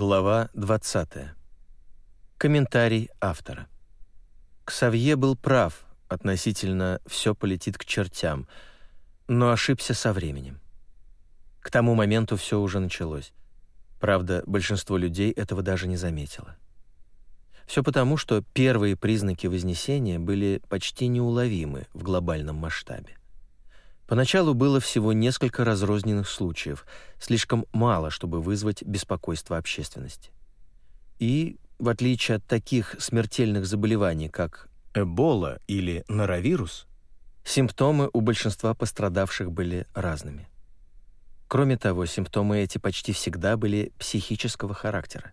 Глава 20. Комментарий автора. Ксавье был прав относительно «все полетит к чертям», но ошибся со временем. К тому моменту все уже началось. Правда, большинство людей этого даже не заметило. Все потому, что первые признаки Вознесения были почти неуловимы в глобальном масштабе. Поначалу было всего несколько разрозненных случаев, слишком мало, чтобы вызвать беспокойство общественности. И, в отличие от таких смертельных заболеваний, как Эбола или норовирус, симптомы у большинства пострадавших были разными. Кроме того, симптомы эти почти всегда были психического характера.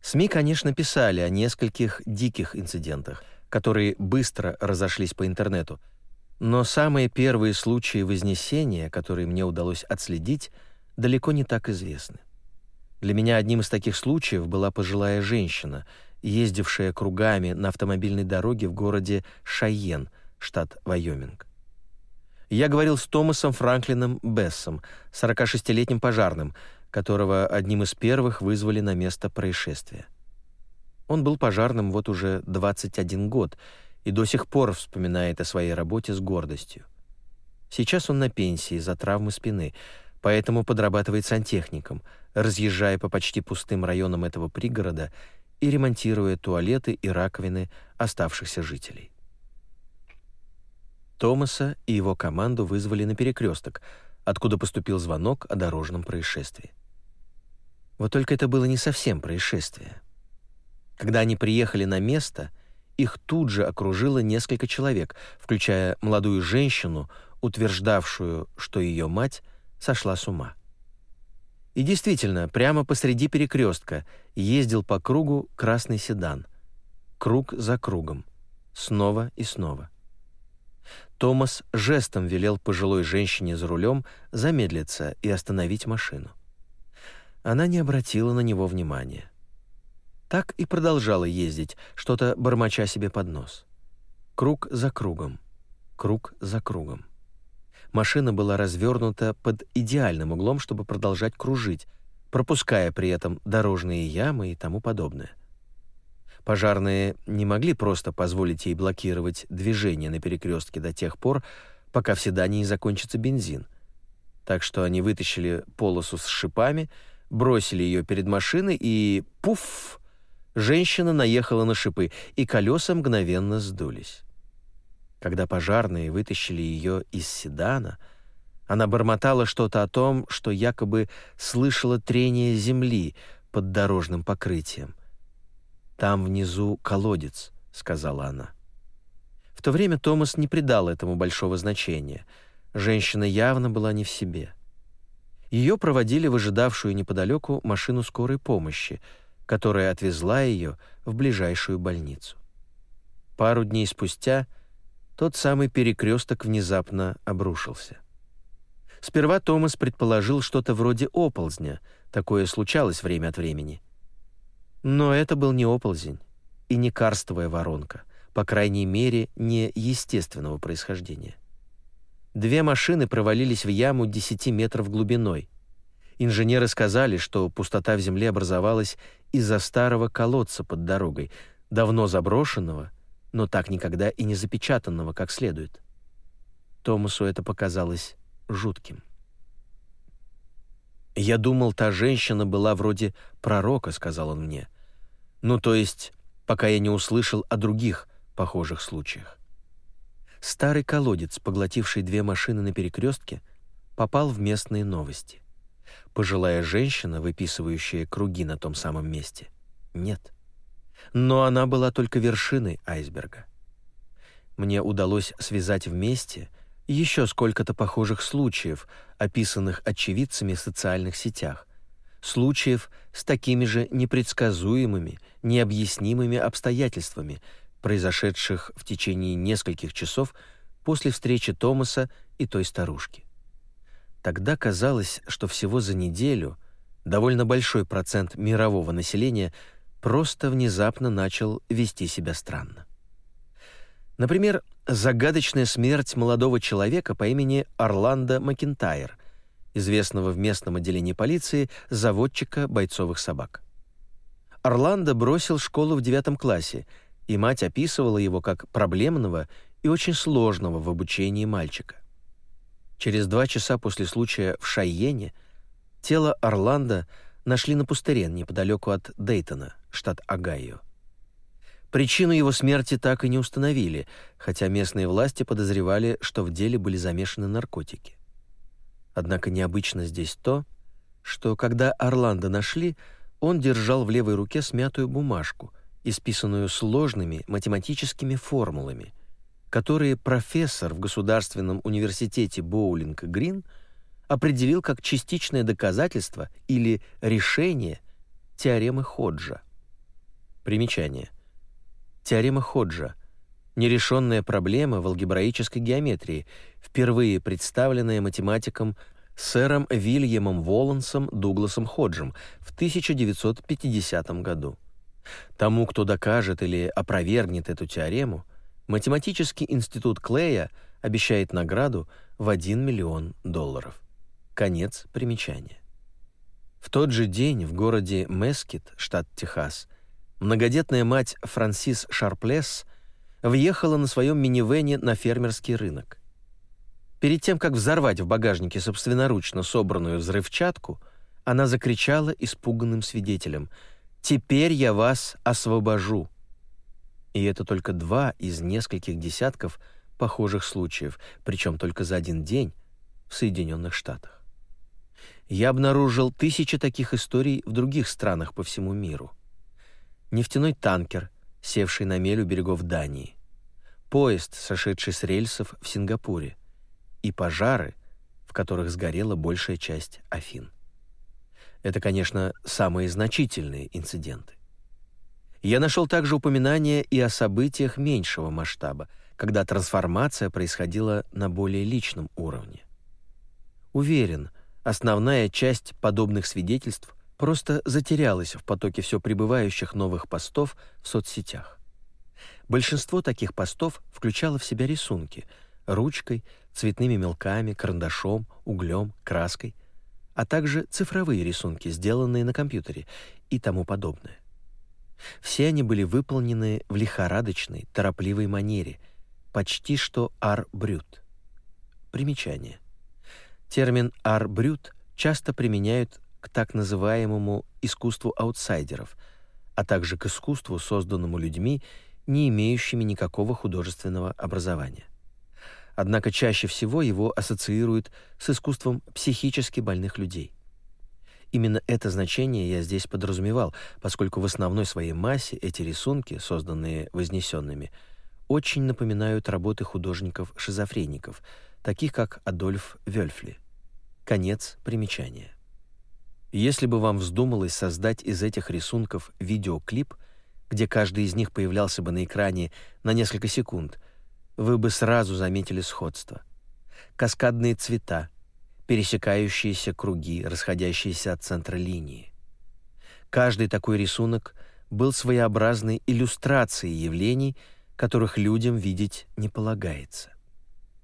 СМИ, конечно, писали о нескольких диких инцидентах, которые быстро разошлись по интернету – но самые первые случаи Вознесения, которые мне удалось отследить, далеко не так известны. Для меня одним из таких случаев была пожилая женщина, ездившая кругами на автомобильной дороге в городе Шайен, штат Вайоминг. Я говорил с Томасом Франклином Бессом, 46-летним пожарным, которого одним из первых вызвали на место происшествия. Он был пожарным вот уже 21 год и до сих пор вспоминает о своей работе с гордостью. Сейчас он на пенсии за травмы спины, поэтому подрабатывает сантехником, разъезжая по почти пустым районам этого пригорода и ремонтируя туалеты и раковины оставшихся жителей. Томаса и его команду вызвали на перекресток, откуда поступил звонок о дорожном происшествии. Вот только это было не совсем происшествие. Когда они приехали на место — их тут же окружило несколько человек, включая молодую женщину, утверждавшую, что ее мать сошла с ума. И действительно, прямо посреди перекрестка ездил по кругу красный седан. Круг за кругом. Снова и снова. Томас жестом велел пожилой женщине за рулем замедлиться и остановить машину. Она не обратила на него внимания так и продолжала ездить, что-то бормоча себе под нос. Круг за кругом, круг за кругом. Машина была развернута под идеальным углом, чтобы продолжать кружить, пропуская при этом дорожные ямы и тому подобное. Пожарные не могли просто позволить ей блокировать движение на перекрестке до тех пор, пока в седане не закончится бензин. Так что они вытащили полосу с шипами, бросили ее перед машиной и пуф! Женщина наехала на шипы, и колеса мгновенно сдулись. Когда пожарные вытащили ее из седана, она бормотала что-то о том, что якобы слышала трение земли под дорожным покрытием. «Там внизу колодец», — сказала она. В то время Томас не придал этому большого значения. Женщина явно была не в себе. Ее проводили в ожидавшую неподалеку машину скорой помощи — которая отвезла ее в ближайшую больницу. Пару дней спустя тот самый перекресток внезапно обрушился. Сперва Томас предположил что-то вроде оползня, такое случалось время от времени. Но это был не оползень и не карстовая воронка, по крайней мере, не естественного происхождения. Две машины провалились в яму 10 метров глубиной — Инженеры сказали, что пустота в земле образовалась из-за старого колодца под дорогой, давно заброшенного, но так никогда и не запечатанного как следует. Томасу это показалось жутким. «Я думал, та женщина была вроде пророка», — сказал он мне. «Ну, то есть, пока я не услышал о других похожих случаях». Старый колодец, поглотивший две машины на перекрестке, попал в местные новости. Пожилая женщина, выписывающая круги на том самом месте? Нет. Но она была только вершиной айсберга. Мне удалось связать вместе еще сколько-то похожих случаев, описанных очевидцами в социальных сетях, случаев с такими же непредсказуемыми, необъяснимыми обстоятельствами, произошедших в течение нескольких часов после встречи Томаса и той старушки. Тогда казалось, что всего за неделю довольно большой процент мирового населения просто внезапно начал вести себя странно. Например, загадочная смерть молодого человека по имени Орландо Макинтайр, известного в местном отделении полиции заводчика бойцовых собак. Орландо бросил школу в девятом классе, и мать описывала его как проблемного и очень сложного в обучении мальчика. Через два часа после случая в Шайене тело Орландо нашли на пустыре неподалеку от Дейтона, штат Огайо. Причину его смерти так и не установили, хотя местные власти подозревали, что в деле были замешаны наркотики. Однако необычно здесь то, что когда Орландо нашли, он держал в левой руке смятую бумажку, исписанную сложными математическими формулами, которые профессор в Государственном университете Боулинг-Грин определил как частичное доказательство или решение теоремы Ходжа. Примечание. Теорема Ходжа — нерешенная проблема в алгебраической геометрии, впервые представленная математиком сэром Вильямом Волансом Дугласом Ходжем в 1950 году. Тому, кто докажет или опровергнет эту теорему, математический институт Клея обещает награду в 1 миллион долларов. Конец примечания. В тот же день в городе Мескит, штат Техас, многодетная мать Франсис Шарплес въехала на своем минивэне на фермерский рынок. Перед тем, как взорвать в багажнике собственноручно собранную взрывчатку, она закричала испуганным свидетелям «Теперь я вас освобожу!» И это только два из нескольких десятков похожих случаев, причем только за один день в Соединенных Штатах. Я обнаружил тысячи таких историй в других странах по всему миру нефтяной танкер, севший на мель у берегов Дании, поезд, сошедший с рельсов в Сингапуре, и пожары, в которых сгорела большая часть Афин. Это, конечно, самые значительные инциденты. Я нашел также упоминания и о событиях меньшего масштаба, когда трансформация происходила на более личном уровне. Уверен, основная часть подобных свидетельств просто затерялась в потоке все прибывающих новых постов в соцсетях. Большинство таких постов включало в себя рисунки ручкой, цветными мелками, карандашом, углем, краской, а также цифровые рисунки, сделанные на компьютере и тому подобное. Все они были выполнены в лихорадочной, торопливой манере, почти что ар-брют. Примечание. Термин ар-брют часто применяют к так называемому искусству аутсайдеров, а также к искусству, созданному людьми, не имеющими никакого художественного образования. Однако чаще всего его ассоциируют с искусством психически больных людей. Именно это значение я здесь подразумевал, поскольку в основной своей массе эти рисунки, созданные вознесенными, очень напоминают работы художников-шизофреников, таких как Адольф Вельфли. Конец примечания. Если бы вам вздумалось создать из этих рисунков видеоклип, где каждый из них появлялся бы на экране на несколько секунд, вы бы сразу заметили сходство. Каскадные цвета, пересекающиеся круги, расходящиеся от центра линии. Каждый такой рисунок был своеобразной иллюстрацией явлений, которых людям видеть не полагается.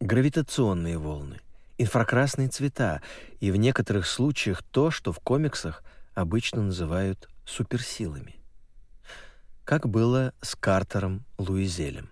Гравитационные волны — инфракрасные цвета и в некоторых случаях то, что в комиксах обычно называют суперсилами. Как было с Картером Луизелем.